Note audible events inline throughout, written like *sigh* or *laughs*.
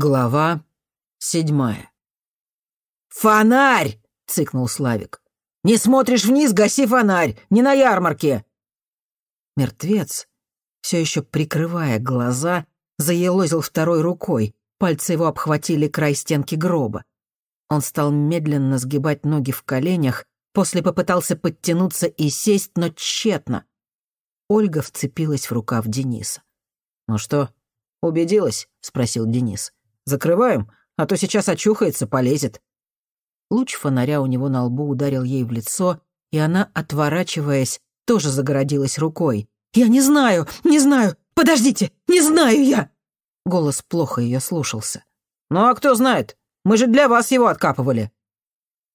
Глава седьмая. «Фонарь!» — цыкнул Славик. «Не смотришь вниз, гаси фонарь! Не на ярмарке!» Мертвец, все еще прикрывая глаза, заелозил второй рукой. Пальцы его обхватили край стенки гроба. Он стал медленно сгибать ноги в коленях, после попытался подтянуться и сесть, но тщетно. Ольга вцепилась в рукав Дениса. «Ну что, убедилась?» — спросил Денис. Закрываем, а то сейчас очухается, полезет». Луч фонаря у него на лбу ударил ей в лицо, и она, отворачиваясь, тоже загородилась рукой. «Я не знаю, не знаю! Подождите, не знаю я!» Голос плохо ее слушался. «Ну а кто знает? Мы же для вас его откапывали!»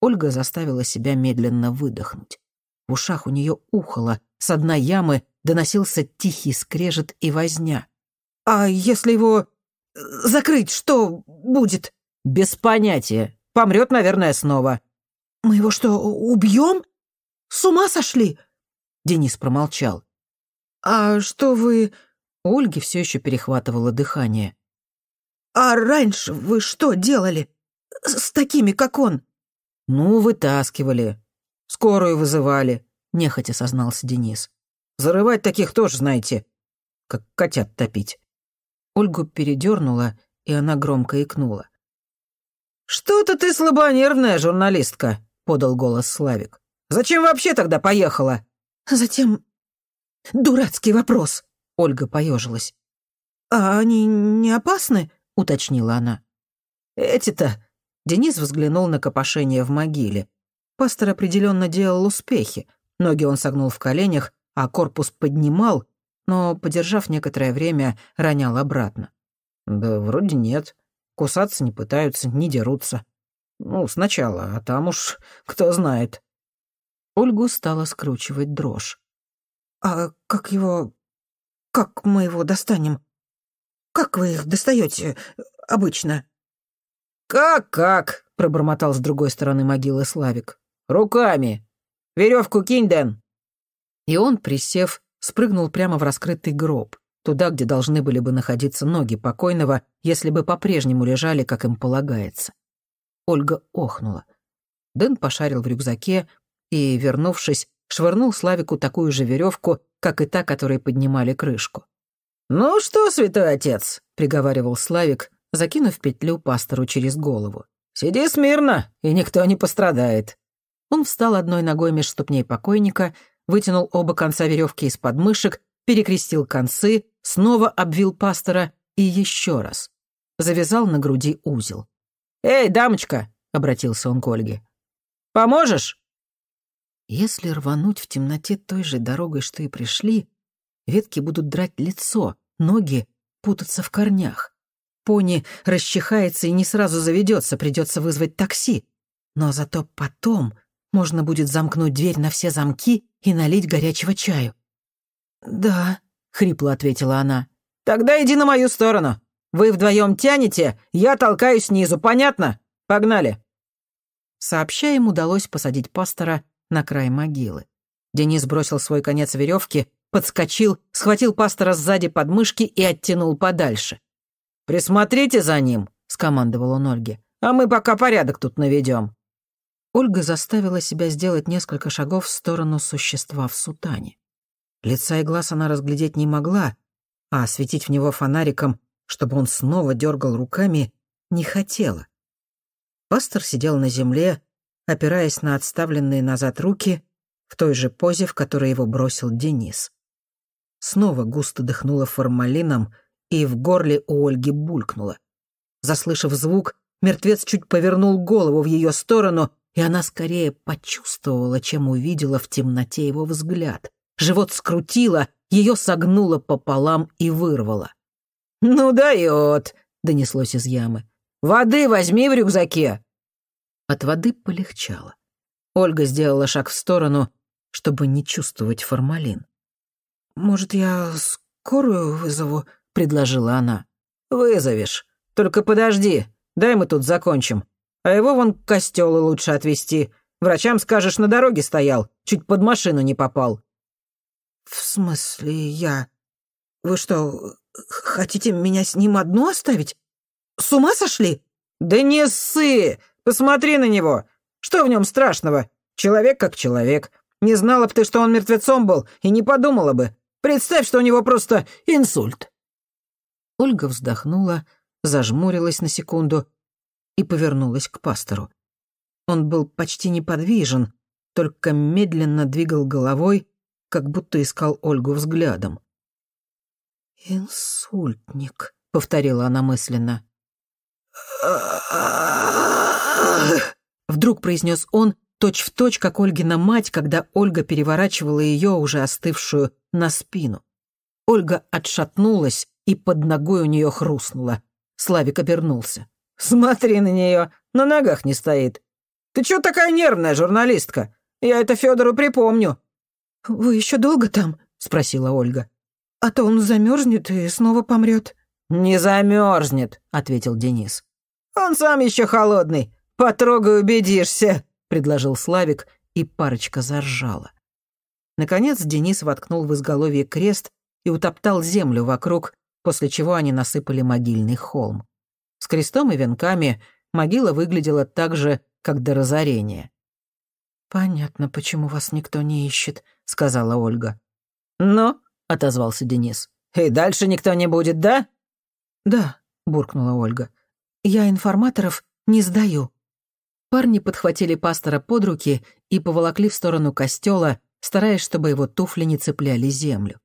Ольга заставила себя медленно выдохнуть. В ушах у нее ухало, с дна ямы доносился тихий скрежет и возня. «А если его закрыть, что будет?» «Без понятия. Помрет, наверное, снова». «Мы его что, убьем? С ума сошли?» Денис промолчал. «А что вы...» Ольге все еще перехватывало дыхание. «А раньше вы что делали? С такими, как он?» «Ну, вытаскивали. Скорую вызывали», — нехотя сознался Денис. «Зарывать таких тоже, знаете, как котят топить». Ольгу передернула, и она громко икнула. «Что-то ты слабонервная журналистка», — подал голос Славик. «Зачем вообще тогда поехала?» «Затем... дурацкий вопрос», — Ольга поежилась. «А они не опасны?» — уточнила она. «Эти-то...» — Денис взглянул на копошение в могиле. Пастор определенно делал успехи. Ноги он согнул в коленях, а корпус поднимал, но, подержав некоторое время, ронял обратно. «Да вроде нет. Кусаться не пытаются, не дерутся. Ну, сначала, а там уж *laughs* кто знает». Ольгу стала скручивать дрожь. «А как его... как мы его достанем? Как вы их достаете обычно?» «Как-как?» — пробормотал с другой стороны могилы Славик. «Руками! Веревку кинь, Дэн!» И он, присев, спрыгнул прямо в раскрытый гроб, туда, где должны были бы находиться ноги покойного, если бы по-прежнему лежали, как им полагается. Ольга охнула. Дэн пошарил в рюкзаке и, вернувшись, швырнул Славику такую же веревку, как и та, которой поднимали крышку. «Ну что, святой отец», — приговаривал Славик, закинув петлю пастору через голову. «Сиди смирно, и никто не пострадает». Он встал одной ногой меж ступней покойника, вытянул оба конца веревки из подмышек, перекрестил концы, снова обвил пастора и еще раз. Завязал на груди узел. «Эй, дамочка!» — обратился он к Ольге. «Поможешь?» Если рвануть в темноте той же дорогой, что и пришли, ветки будут драть лицо, ноги путаться в корнях. Пони расчихается и не сразу заведется, придется вызвать такси. Но зато потом можно будет замкнуть дверь на все замки и налить горячего чаю. «Да», — хрипло ответила она. «Тогда иди на мою сторону. Вы вдвоем тянете, я толкаю снизу, понятно? Погнали!» Сообща им удалось посадить пастора на край могилы. Денис бросил свой конец веревки, подскочил, схватил пастора сзади под мышки и оттянул подальше. «Присмотрите за ним», — скомандовал он Ольге, «а мы пока порядок тут наведем». Ольга заставила себя сделать несколько шагов в сторону существа в сутане. Лица и глаз она разглядеть не могла, а осветить в него фонариком, чтобы он снова дергал руками, не хотела. Пастор сидел на земле, опираясь на отставленные назад руки, в той же позе, в которой его бросил Денис. Снова густо дыхнуло формалином, и в горле у Ольги булькнуло. Заслышав звук, мертвец чуть повернул голову в ее сторону — и она скорее почувствовала, чем увидела в темноте его взгляд. Живот скрутило, ее согнуло пополам и вырвало. «Ну дает!» — донеслось из ямы. «Воды возьми в рюкзаке!» От воды полегчало. Ольга сделала шаг в сторону, чтобы не чувствовать формалин. «Может, я скорую вызову?» — предложила она. «Вызовешь. Только подожди, дай мы тут закончим. А его вон к костелу лучше отвезти. Врачам скажешь, на дороге стоял, чуть под машину не попал». «В смысле я? Вы что, хотите меня с ним одну оставить? с ума сошли?» «Да не ссы! Посмотри на него! Что в нем страшного? Человек как человек. Не знала бы ты, что он мертвецом был, и не подумала бы. Представь, что у него просто инсульт». Ольга вздохнула, зажмурилась на секунду и повернулась к пастору. Он был почти неподвижен, только медленно двигал головой, как будто искал Ольгу взглядом. «Инсультник», — повторила она мысленно. Вдруг произнес он, точь-в-точь, как Ольгина мать, когда Ольга переворачивала ее, уже остывшую, на спину. Ольга отшатнулась, и под ногой у нее хрустнула. Славик обернулся. «Смотри на нее, на ногах не стоит. Ты чё такая нервная, журналистка? Я это Федору припомню». «Вы еще долго там?» — спросила Ольга. «А то он замерзнет и снова помрет». «Не замерзнет», — ответил Денис. «Он сам еще холодный. Потрогай, убедишься», — предложил Славик, и парочка заржала. Наконец Денис воткнул в изголовье крест и утоптал землю вокруг, после чего они насыпали могильный холм. С крестом и венками могила выглядела так же, как до разорения. «Понятно, почему вас никто не ищет», — сказала Ольга. «Ну?» — отозвался Денис. «И дальше никто не будет, да?» «Да», — буркнула Ольга. «Я информаторов не сдаю». Парни подхватили пастора под руки и поволокли в сторону костела, стараясь, чтобы его туфли не цепляли землю.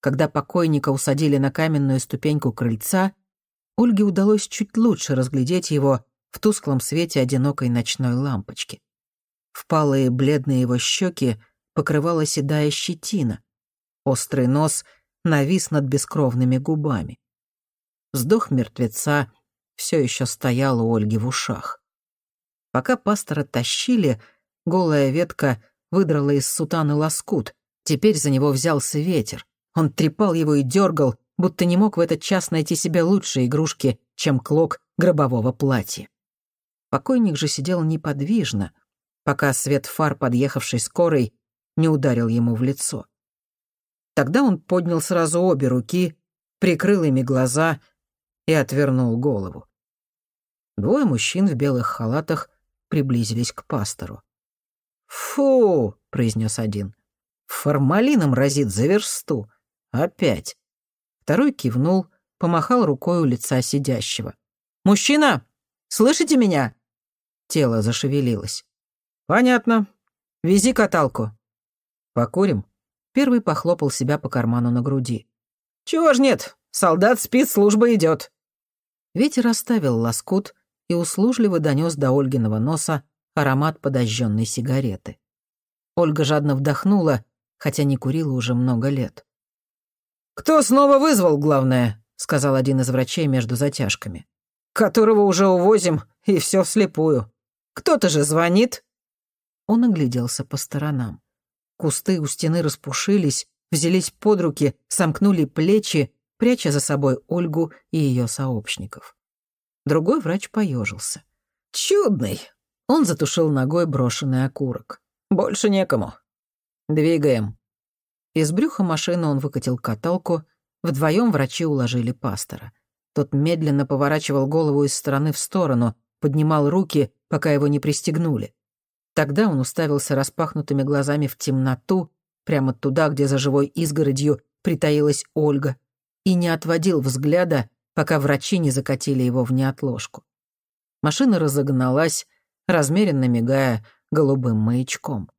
Когда покойника усадили на каменную ступеньку крыльца, Ольге удалось чуть лучше разглядеть его в тусклом свете одинокой ночной лампочки. Впалые бледные его щеки покрывала седая щетина. Острый нос навис над бескровными губами. Вздох мертвеца все еще стоял у Ольги в ушах. Пока пастора тащили, голая ветка выдрала из сутаны лоскут. Теперь за него взялся ветер. Он трепал его и дергал, будто не мог в этот час найти себе лучшие игрушки, чем клок гробового платья. Покойник же сидел неподвижно, пока свет фар подъехавшей скорой не ударил ему в лицо. Тогда он поднял сразу обе руки, прикрыл ими глаза и отвернул голову. Двое мужчин в белых халатах приблизились к пастору. «Фу!» — произнес один. «Формалином разит за версту. Опять». Второй кивнул, помахал рукой у лица сидящего. «Мужчина, слышите меня?» Тело зашевелилось. «Понятно. Вези каталку». «Покурим?» Первый похлопал себя по карману на груди. «Чего ж нет? Солдат спит, служба идет. Ветер оставил лоскут и услужливо донес до Ольгиного носа аромат подожженной сигареты. Ольга жадно вдохнула, хотя не курила уже много лет. «Кто снова вызвал, главное?» — сказал один из врачей между затяжками. «Которого уже увозим, и все вслепую. Кто-то же звонит?» Он огляделся по сторонам. Кусты у стены распушились, взялись под руки, сомкнули плечи, пряча за собой Ольгу и ее сообщников. Другой врач поежился. «Чудный!» Он затушил ногой брошенный окурок. «Больше некому. Двигаем». Из брюха машины он выкатил каталку, вдвоем врачи уложили пастора. Тот медленно поворачивал голову из стороны в сторону, поднимал руки, пока его не пристегнули. Тогда он уставился распахнутыми глазами в темноту, прямо туда, где за живой изгородью притаилась Ольга, и не отводил взгляда, пока врачи не закатили его в неотложку. Машина разогналась, размеренно мигая голубым маячком.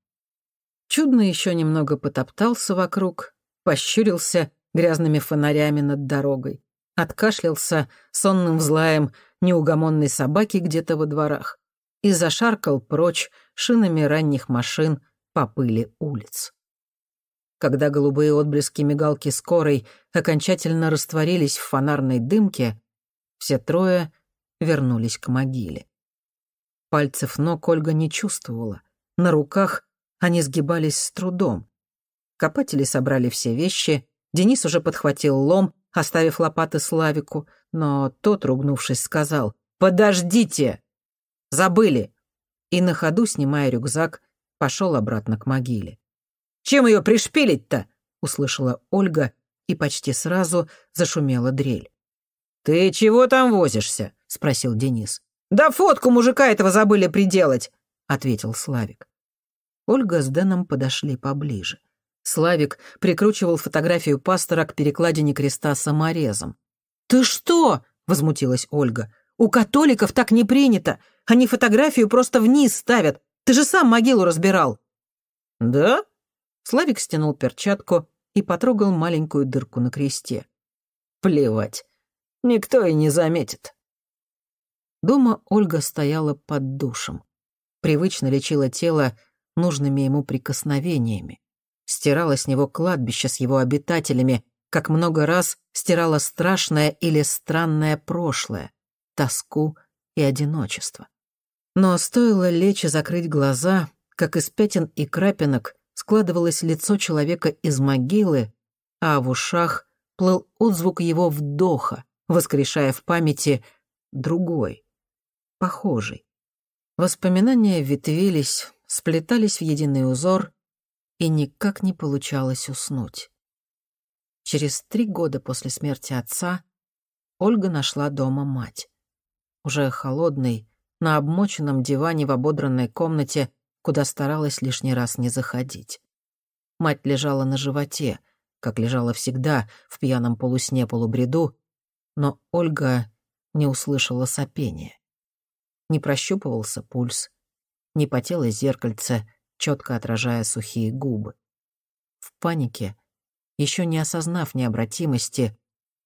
Чудно еще немного потоптался вокруг, пощурился грязными фонарями над дорогой, откашлялся сонным взлаем неугомонной собаки где-то во дворах и зашаркал прочь шинами ранних машин по пыли улиц. Когда голубые отблески мигалки скорой окончательно растворились в фонарной дымке, все трое вернулись к могиле. Пальцев ног Ольга не чувствовала. На руках они сгибались с трудом. Копатели собрали все вещи, Денис уже подхватил лом, оставив лопаты Славику, но тот, ругнувшись, сказал «Подождите!» Забыли!» И на ходу, снимая рюкзак, пошел обратно к могиле. «Чем ее пришпилить-то?» — услышала Ольга, и почти сразу зашумела дрель. «Ты чего там возишься? спросил Денис. «Да фотку мужика этого забыли приделать», — ответил Славик. Ольга с Дэном подошли поближе. Славик прикручивал фотографию пастора к перекладине креста саморезом. «Ты что?» — возмутилась Ольга. «У католиков так не принято. Они фотографию просто вниз ставят. Ты же сам могилу разбирал». «Да?» Славик стянул перчатку и потрогал маленькую дырку на кресте. «Плевать. Никто и не заметит». Дома Ольга стояла под душем. Привычно лечила тело нужными ему прикосновениями. Стирала с него кладбище с его обитателями, как много раз стирала страшное или странное прошлое, тоску и одиночество. Но стоило лечь и закрыть глаза, как из пятен и крапинок складывалось лицо человека из могилы, а в ушах плыл отзвук его вдоха, воскрешая в памяти другой, похожий. Воспоминания ветвились, сплетались в единый узор, и никак не получалось уснуть. Через три года после смерти отца Ольга нашла дома мать. Уже холодный, на обмоченном диване в ободранной комнате, куда старалась лишний раз не заходить. Мать лежала на животе, как лежала всегда в пьяном полусне-полубреду, но Ольга не услышала сопения. Не прощупывался пульс, не потело зеркальце, четко отражая сухие губы. В панике еще не осознав необратимости,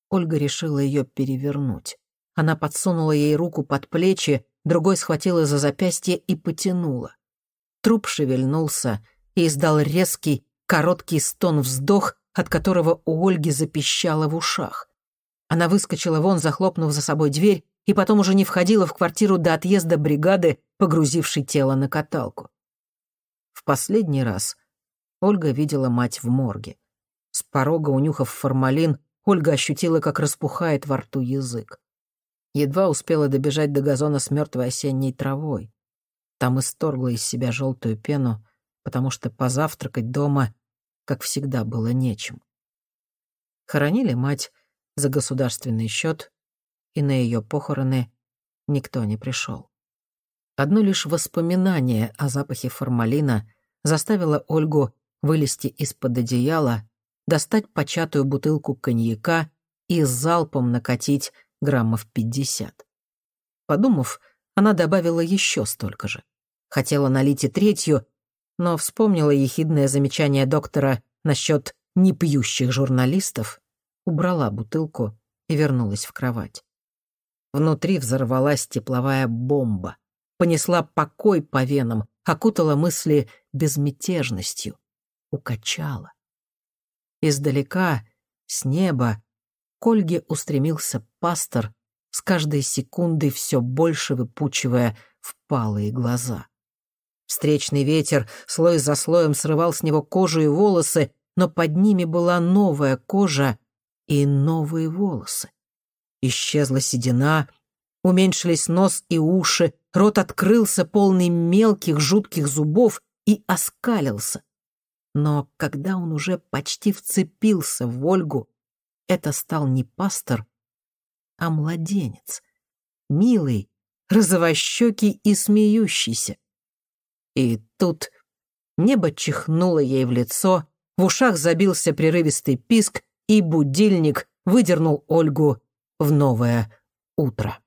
Ольга решила ее перевернуть. Она подсунула ей руку под плечи, другой схватила за запястье и потянула. Труп шевельнулся и издал резкий, короткий стон-вздох, от которого у Ольги запищало в ушах. Она выскочила вон, захлопнув за собой дверь, и потом уже не входила в квартиру до отъезда бригады, погрузившей тело на каталку. В последний раз Ольга видела мать в морге. С порога, унюхав формалин, Ольга ощутила, как распухает во рту язык. Едва успела добежать до газона с мертвой осенней травой. Там исторгла из себя желтую пену, потому что позавтракать дома, как всегда, было нечем. Хоронили мать за государственный счет, и на ее похороны никто не пришел. Одно лишь воспоминание о запахе формалина заставило Ольгу вылезти из-под одеяла достать початую бутылку коньяка и залпом накатить граммов пятьдесят. Подумав, она добавила еще столько же. Хотела налить и третью, но вспомнила ехидное замечание доктора насчет непьющих журналистов, убрала бутылку и вернулась в кровать. Внутри взорвалась тепловая бомба, понесла покой по венам, окутала мысли безмятежностью, укачала. Издалека, с неба, к Ольге устремился пастор, с каждой секундой все больше выпучивая впалые глаза. Встречный ветер слой за слоем срывал с него кожу и волосы, но под ними была новая кожа и новые волосы. Исчезла седина, уменьшились нос и уши, рот открылся, полный мелких жутких зубов, и оскалился. Но когда он уже почти вцепился в Ольгу, это стал не пастор, а младенец. Милый, розовощекий и смеющийся. И тут небо чихнуло ей в лицо, в ушах забился прерывистый писк, и будильник выдернул Ольгу в новое утро.